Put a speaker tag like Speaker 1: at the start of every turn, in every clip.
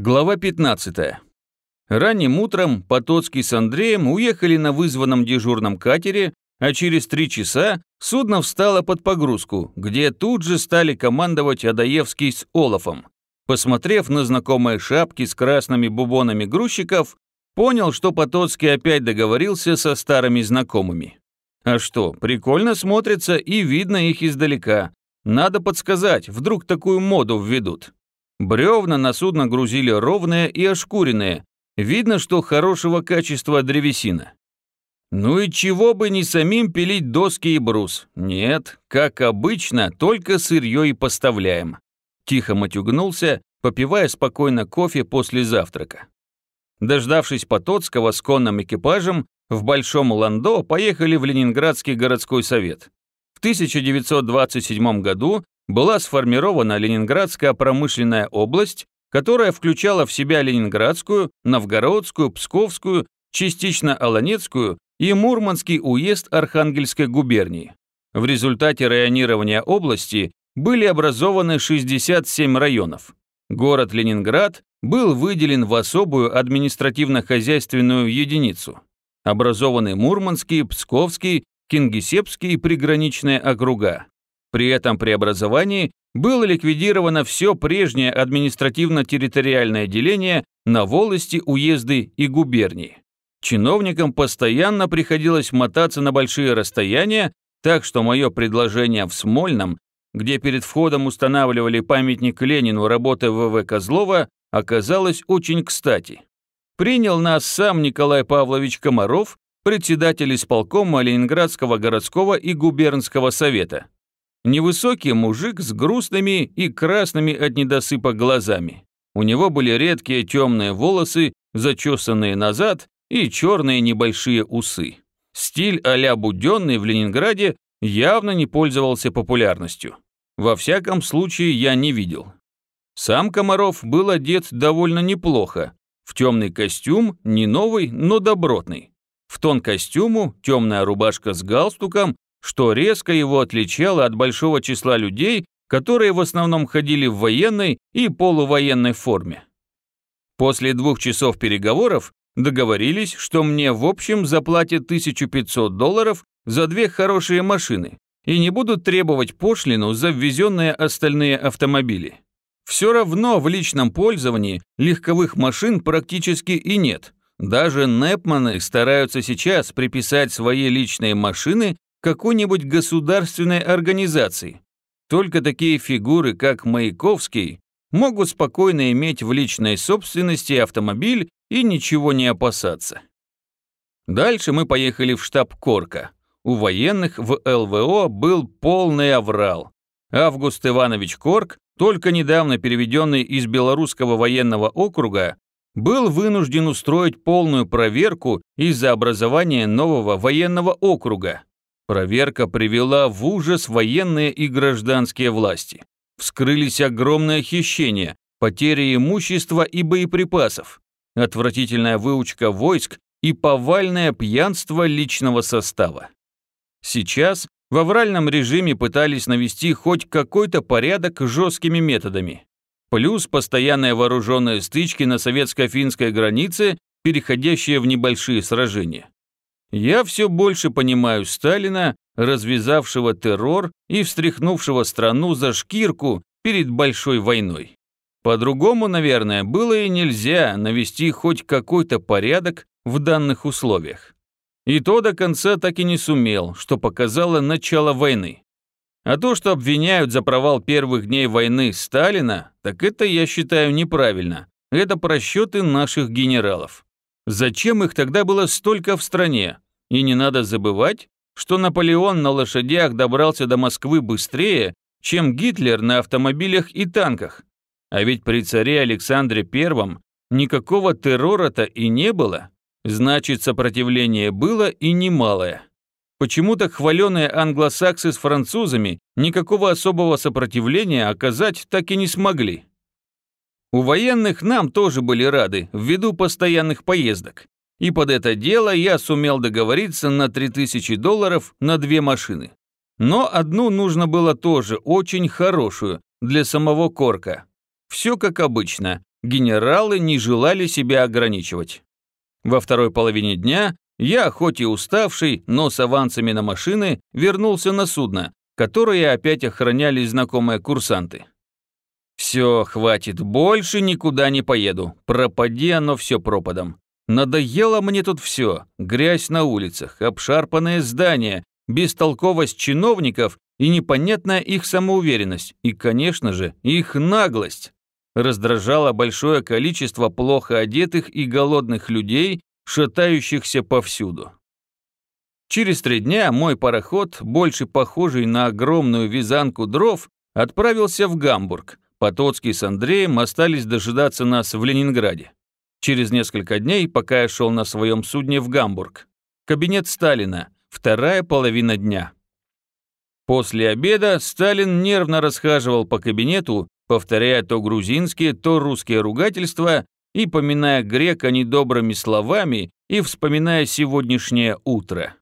Speaker 1: Глава 15. Ранним утром Потоцкий с Андреем уехали на вызванном дежурном катере, а через три часа судно встало под погрузку, где тут же стали командовать Адаевский с Олафом. Посмотрев на знакомые шапки с красными бубонами грузчиков, понял, что Потоцкий опять договорился со старыми знакомыми. А что, прикольно смотрится и видно их издалека. Надо подсказать, вдруг такую моду введут. Бревна на судно грузили ровные и ошкуренные. Видно, что хорошего качества древесина. Ну и чего бы не самим пилить доски и брус. Нет, как обычно, только сырье и поставляем. Тихо матюгнулся, попивая спокойно кофе после завтрака. Дождавшись Потоцкого с конным экипажем, в Большом Ландо поехали в Ленинградский городской совет. В 1927 году была сформирована Ленинградская промышленная область, которая включала в себя Ленинградскую, Новгородскую, Псковскую, частично Аланецкую и Мурманский уезд Архангельской губернии. В результате районирования области были образованы 67 районов. Город Ленинград был выделен в особую административно-хозяйственную единицу. Образованы Мурманский, Псковский, Кингисеппский и приграничные округа. При этом преобразовании было ликвидировано все прежнее административно-территориальное деление на волости, уезды и губернии. Чиновникам постоянно приходилось мотаться на большие расстояния, так что мое предложение в Смольном, где перед входом устанавливали памятник Ленину работы ВВ Козлова, оказалось очень кстати. Принял нас сам Николай Павлович Комаров, председатель исполкома Ленинградского городского и губернского совета. Невысокий мужик с грустными и красными от недосыпа глазами. У него были редкие темные волосы, зачесанные назад, и черные небольшие усы. Стиль а-ля Буденный в Ленинграде явно не пользовался популярностью. Во всяком случае, я не видел. Сам Комаров был одет довольно неплохо. В темный костюм, не новый, но добротный. В тон костюму темная рубашка с галстуком что резко его отличало от большого числа людей, которые в основном ходили в военной и полувоенной форме. После двух часов переговоров договорились, что мне в общем заплатят 1500 долларов за две хорошие машины и не будут требовать пошлину за ввезенные остальные автомобили. Все равно в личном пользовании легковых машин практически и нет. Даже Непманы стараются сейчас приписать свои личные машины какой-нибудь государственной организации. Только такие фигуры, как Маяковский, могут спокойно иметь в личной собственности автомобиль и ничего не опасаться. Дальше мы поехали в штаб Корка. У военных в ЛВО был полный аврал. Август Иванович Корк, только недавно переведенный из Белорусского военного округа, был вынужден устроить полную проверку из-за образования нового военного округа. Проверка привела в ужас военные и гражданские власти. Вскрылись огромные хищения, потери имущества и боеприпасов, отвратительная выучка войск и повальное пьянство личного состава. Сейчас в авральном режиме пытались навести хоть какой-то порядок жесткими методами. Плюс постоянные вооруженные стычки на советско-финской границе, переходящие в небольшие сражения. Я все больше понимаю Сталина, развязавшего террор и встряхнувшего страну за шкирку перед большой войной. По-другому, наверное, было и нельзя навести хоть какой-то порядок в данных условиях. И то до конца так и не сумел, что показало начало войны. А то, что обвиняют за провал первых дней войны Сталина, так это я считаю неправильно. Это просчеты наших генералов. Зачем их тогда было столько в стране? И не надо забывать, что Наполеон на лошадях добрался до Москвы быстрее, чем Гитлер на автомобилях и танках. А ведь при царе Александре I никакого террора-то и не было. Значит, сопротивление было и немалое. Почему-то хваленые англосаксы с французами никакого особого сопротивления оказать так и не смогли. У военных нам тоже были рады, ввиду постоянных поездок. И под это дело я сумел договориться на 3000 долларов на две машины. Но одну нужно было тоже очень хорошую, для самого Корка. Все как обычно. генералы не желали себя ограничивать. Во второй половине дня я, хоть и уставший, но с авансами на машины, вернулся на судно, которое опять охраняли знакомые курсанты. Все, хватит, больше никуда не поеду. Пропади оно все пропадом. Надоело мне тут все. Грязь на улицах, обшарпанные здания, бестолковость чиновников и непонятная их самоуверенность. И, конечно же, их наглость. Раздражало большое количество плохо одетых и голодных людей, шатающихся повсюду. Через три дня мой пароход, больше похожий на огромную вязанку дров, отправился в Гамбург, Потоцкий с Андреем остались дожидаться нас в Ленинграде. Через несколько дней, пока я шел на своем судне в Гамбург. Кабинет Сталина. Вторая половина дня. После обеда Сталин нервно расхаживал по кабинету, повторяя то грузинские, то русские ругательства и поминая грека недобрыми словами и вспоминая сегодняшнее утро.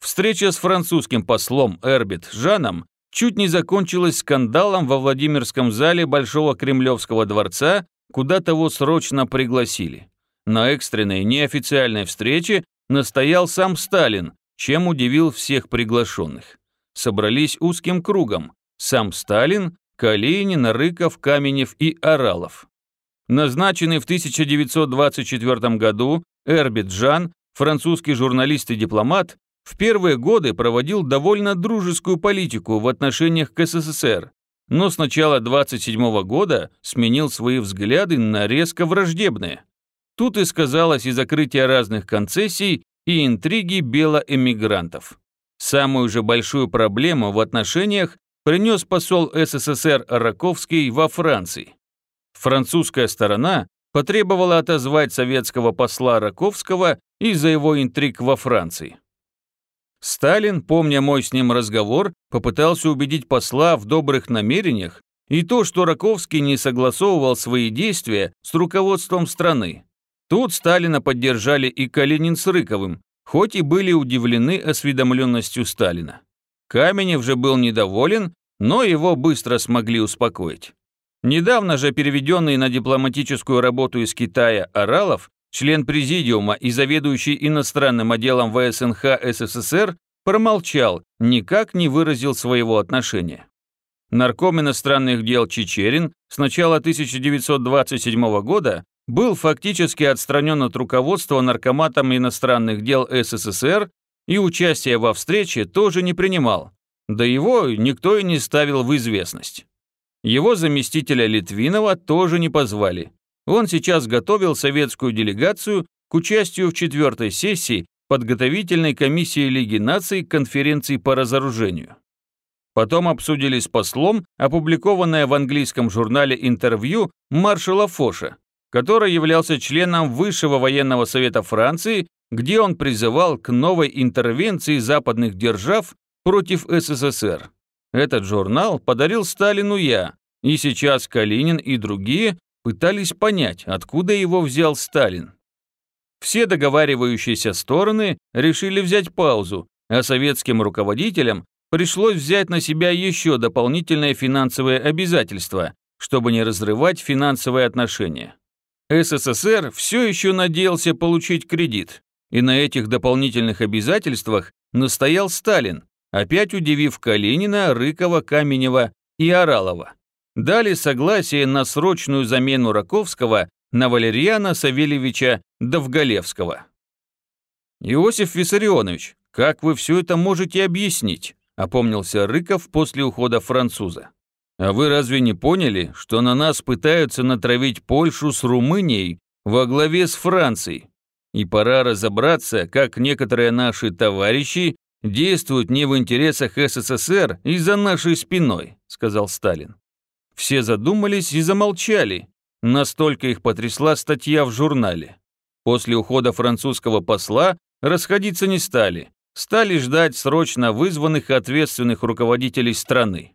Speaker 1: Встреча с французским послом Эрбит Жаном чуть не закончилась скандалом во Владимирском зале Большого Кремлевского дворца, куда того срочно пригласили. На экстренной неофициальной встрече настоял сам Сталин, чем удивил всех приглашенных. Собрались узким кругом. Сам Сталин, Калинин, Рыков, Каменев и Оралов. Назначенный в 1924 году Эрбит Жан, французский журналист и дипломат, в первые годы проводил довольно дружескую политику в отношениях к СССР, но с начала 27 года сменил свои взгляды на резко враждебные. Тут и сказалось и закрытие разных концессий, и интриги белоэмигрантов. Самую же большую проблему в отношениях принес посол СССР Раковский во Франции. Французская сторона потребовала отозвать советского посла Раковского из-за его интриг во Франции. Сталин, помня мой с ним разговор, попытался убедить посла в добрых намерениях и то, что Раковский не согласовывал свои действия с руководством страны. Тут Сталина поддержали и Калинин с Рыковым, хоть и были удивлены осведомленностью Сталина. Каменев же был недоволен, но его быстро смогли успокоить. Недавно же переведенный на дипломатическую работу из Китая Оралов член президиума и заведующий иностранным отделом ВСНХ СССР, промолчал, никак не выразил своего отношения. Нарком иностранных дел Чечерин с начала 1927 года был фактически отстранен от руководства наркоматом иностранных дел СССР и участие во встрече тоже не принимал, да его никто и не ставил в известность. Его заместителя Литвинова тоже не позвали, он сейчас готовил советскую делегацию к участию в четвертой сессии подготовительной комиссии Лиги наций конференции по разоружению. Потом обсудили с послом опубликованное в английском журнале интервью маршала Фоша, который являлся членом Высшего военного совета Франции, где он призывал к новой интервенции западных держав против СССР. Этот журнал подарил Сталину я, и сейчас Калинин и другие пытались понять, откуда его взял Сталин. Все договаривающиеся стороны решили взять паузу, а советским руководителям пришлось взять на себя еще дополнительные финансовые обязательства, чтобы не разрывать финансовые отношения. СССР все еще надеялся получить кредит, и на этих дополнительных обязательствах настоял Сталин, опять удивив Калинина, Рыкова, Каменева и Оралова дали согласие на срочную замену Раковского на Валерьяна Савельевича Довголевского. «Иосиф Виссарионович, как вы все это можете объяснить?» – опомнился Рыков после ухода француза. «А вы разве не поняли, что на нас пытаются натравить Польшу с Румынией во главе с Францией? И пора разобраться, как некоторые наши товарищи действуют не в интересах СССР и за нашей спиной», – сказал Сталин. Все задумались и замолчали. Настолько их потрясла статья в журнале. После ухода французского посла расходиться не стали. Стали ждать срочно вызванных ответственных руководителей страны.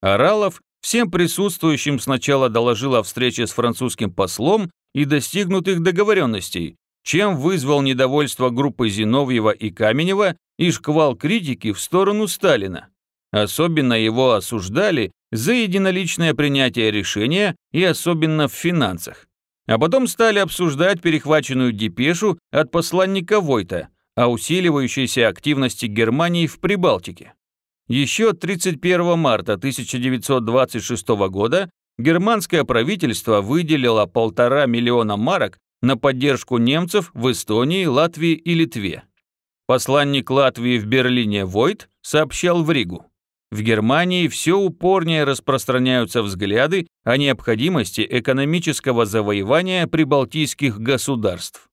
Speaker 1: Оралов всем присутствующим сначала доложил о встрече с французским послом и достигнутых договоренностей, чем вызвал недовольство группы Зиновьева и Каменева и шквал критики в сторону Сталина. Особенно его осуждали за единоличное принятие решения и особенно в финансах. А потом стали обсуждать перехваченную депешу от посланника Войта о усиливающейся активности Германии в Прибалтике. Еще 31 марта 1926 года германское правительство выделило полтора миллиона марок на поддержку немцев в Эстонии, Латвии и Литве. Посланник Латвии в Берлине Войт сообщал в Ригу. В Германии все упорнее распространяются взгляды о необходимости экономического завоевания прибалтийских государств.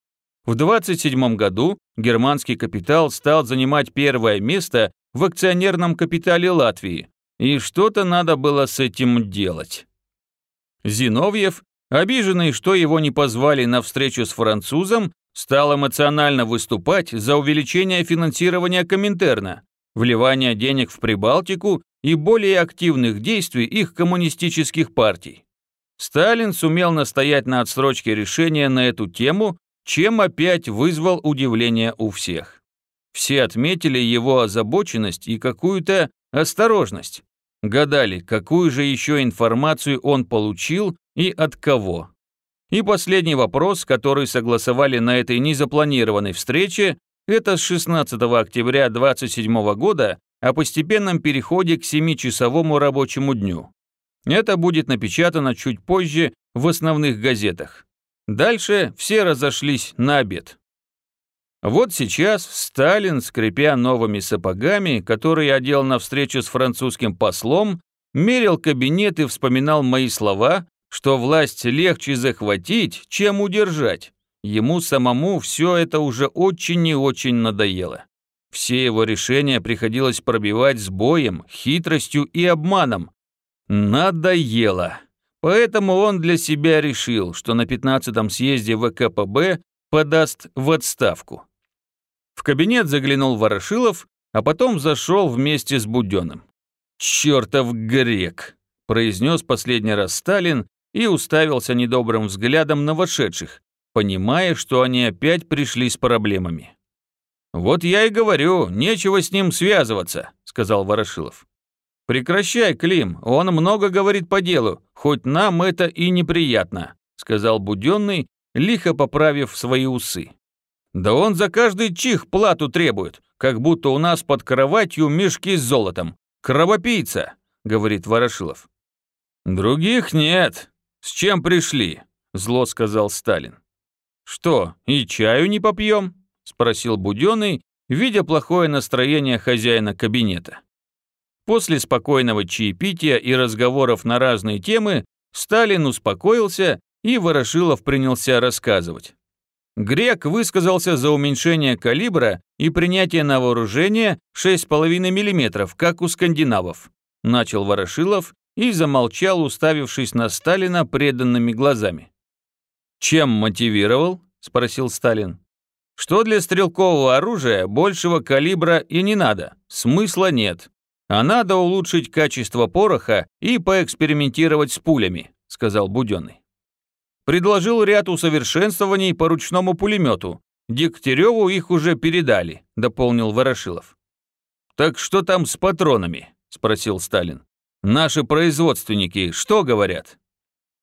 Speaker 1: В 27 году германский капитал стал занимать первое место в акционерном капитале Латвии, и что-то надо было с этим делать. Зиновьев, обиженный, что его не позвали на встречу с французом, стал эмоционально выступать за увеличение финансирования Коминтерна, вливание денег в Прибалтику и более активных действий их коммунистических партий. Сталин сумел настоять на отсрочке решения на эту тему, чем опять вызвал удивление у всех. Все отметили его озабоченность и какую-то осторожность. Гадали, какую же еще информацию он получил и от кого. И последний вопрос, который согласовали на этой незапланированной встрече, это с 16 октября 27 года о постепенном переходе к 7-часовому рабочему дню. Это будет напечатано чуть позже в основных газетах. Дальше все разошлись на обед. Вот сейчас Сталин, скрипя новыми сапогами, которые одел на встречу с французским послом, мерил кабинет и вспоминал мои слова, что власть легче захватить, чем удержать. Ему самому все это уже очень и очень надоело. Все его решения приходилось пробивать с боем, хитростью и обманом. Надоело. Поэтому он для себя решил, что на 15-м съезде ВКПБ подаст в отставку. В кабинет заглянул Ворошилов, а потом зашел вместе с Буденным. «Чертов грек!» – произнес последний раз Сталин и уставился недобрым взглядом на вошедших, понимая, что они опять пришли с проблемами. «Вот я и говорю, нечего с ним связываться», — сказал Ворошилов. «Прекращай, Клим, он много говорит по делу, хоть нам это и неприятно», — сказал Буденный, лихо поправив свои усы. «Да он за каждый чих плату требует, как будто у нас под кроватью мешки с золотом. Кровопийца», — говорит Ворошилов. «Других нет. С чем пришли?» — зло сказал Сталин. «Что, и чаю не попьем?» – спросил Буденный, видя плохое настроение хозяина кабинета. После спокойного чаепития и разговоров на разные темы Сталин успокоился, и Ворошилов принялся рассказывать. Грек высказался за уменьшение калибра и принятие на вооружение 6,5 мм, как у скандинавов. Начал Ворошилов и замолчал, уставившись на Сталина преданными глазами. «Чем мотивировал?» – спросил Сталин. «Что для стрелкового оружия большего калибра и не надо, смысла нет. А надо улучшить качество пороха и поэкспериментировать с пулями», – сказал Буденный. Предложил ряд усовершенствований по ручному пулемету. Дегтяреву их уже передали, дополнил Ворошилов. «Так что там с патронами?» – спросил Сталин. «Наши производственники что говорят?»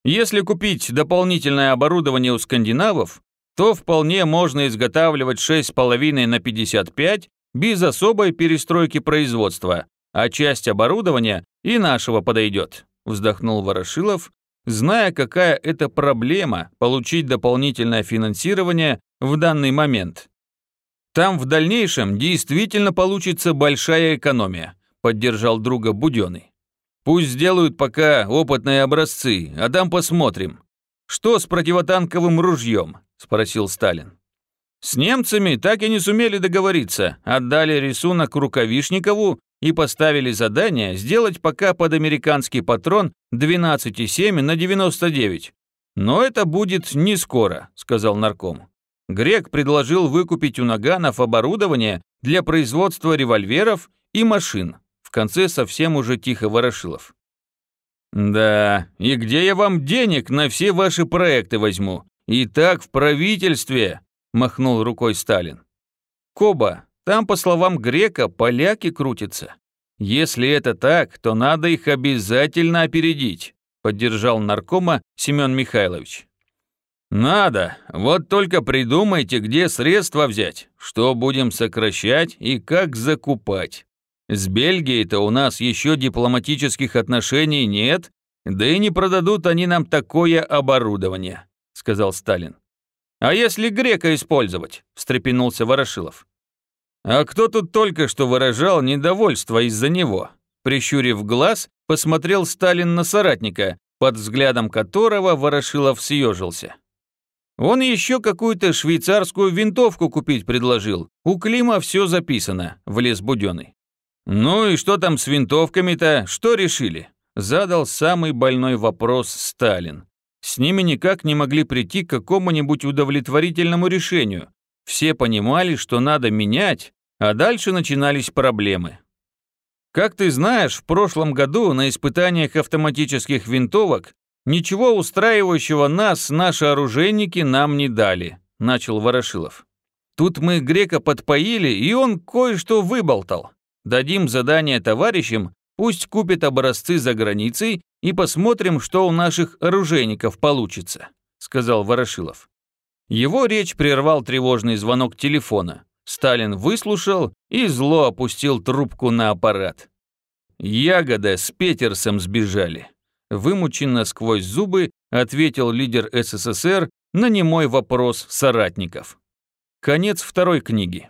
Speaker 1: Если купить дополнительное оборудование у скандинавов, то вполне можно изготавливать 6,5 на 55 без особой перестройки производства, а часть оборудования и нашего подойдет», вздохнул Ворошилов, зная, какая это проблема получить дополнительное финансирование в данный момент. Там в дальнейшем действительно получится большая экономия, поддержал друга Буденный. Пусть сделают пока опытные образцы, а там посмотрим. Что с противотанковым ружьем? Спросил Сталин. С немцами так и не сумели договориться, отдали рисунок Рукавишникову и поставили задание сделать пока под американский патрон 12,7 на 99. Но это будет не скоро, сказал нарком. Грек предложил выкупить у Наганов оборудование для производства револьверов и машин конце совсем уже тихо Ворошилов. «Да, и где я вам денег на все ваши проекты возьму? И так в правительстве!» – махнул рукой Сталин. «Коба, там, по словам Грека, поляки крутятся. Если это так, то надо их обязательно опередить, поддержал наркома Семен Михайлович. Надо, вот только придумайте, где средства взять, что будем сокращать и как закупать. С Бельгией-то у нас еще дипломатических отношений нет, да и не продадут они нам такое оборудование, сказал Сталин. А если грека использовать? встрепенулся Ворошилов. А кто тут только что выражал недовольство из-за него? Прищурив глаз, посмотрел Сталин на соратника, под взглядом которого Ворошилов съежился. Он еще какую-то швейцарскую винтовку купить предложил. У Клима все записано, влез Буденный. «Ну и что там с винтовками-то? Что решили?» Задал самый больной вопрос Сталин. С ними никак не могли прийти к какому-нибудь удовлетворительному решению. Все понимали, что надо менять, а дальше начинались проблемы. Как ты знаешь, в прошлом году на испытаниях автоматических винтовок ничего устраивающего нас наши оружейники нам не дали, начал Ворошилов. Тут мы грека подпоили, и он кое-что выболтал. Дадим задание товарищам, пусть купят образцы за границей и посмотрим, что у наших оружейников получится», — сказал Ворошилов. Его речь прервал тревожный звонок телефона. Сталин выслушал и зло опустил трубку на аппарат. Ягода с Петерсом сбежали. Вымученно сквозь зубы ответил лидер СССР на немой вопрос соратников. Конец второй книги.